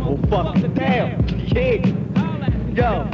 motherfucker. Damn, yeah. Yo,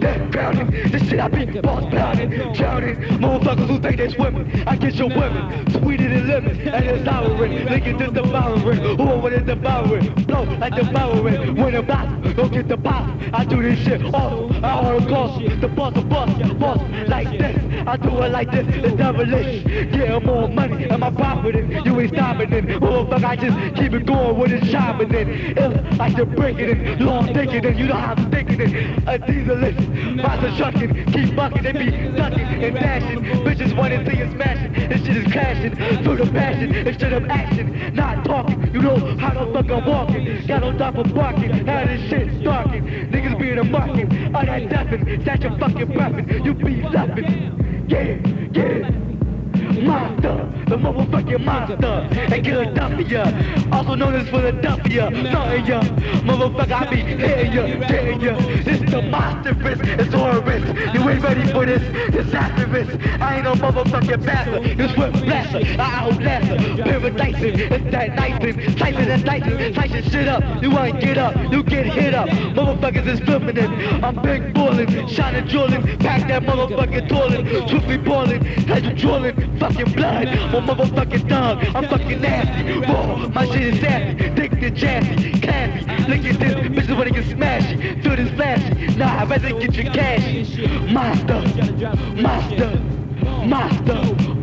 that drowning, this shit I be boss pounding, drowning. Motherfuckers who think they swimming, I get your women, sweeter than lemon, and it's souring. Niggas just devouring, who over there devouring, blow like devouring. When the boss, go get the boss. I do this shit all, I all cost, the boss, the boss, boss, like this. I do it like this, it's devilish. Yeah, more money, and my profiting, you ain't stopping it. Oh, fuck, I just keep it going with it shopping it. Ill, I should break it in, long thinking it, you know how I'm thinking it. A dieselist, rise trucking, keep bucking, they be ducking and dashing. Bitches wanna see you smashing, this shit is crashing. Through the passion, instead of action, not talking. You know how the fuck I'm walking. Got on top of barking, how this shit starking. Niggas be in the market, all that duffing, that's your fucking breathin'. You be laughing, the motherfucking monster, and Philadelphia, also known as Philadelphia, something ya, motherfucker, I be hitting ya, getting ya, monstrous, it's horrendous, you ain't ready for this, disastrous, I ain't no motherfucking bastard, you swift blaster, I outlast her, paradising, it's that knifing, slicing and dicing, slicing shit up, you ain't get up, you get hit up, motherfuckers is flipping it, I'm big ballin', shining jewelin', pack that motherfucking toilet, swiftly ballin', as you drooling, fucking blood, my motherfucking dog, I'm fucking nasty, raw, my shit is sassy, thick and jazzy, classy, look at this, bitches wanna get smashy, feel this I'd rather get your cash, monster, monster, monster,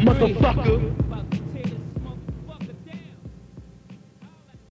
motherfucker.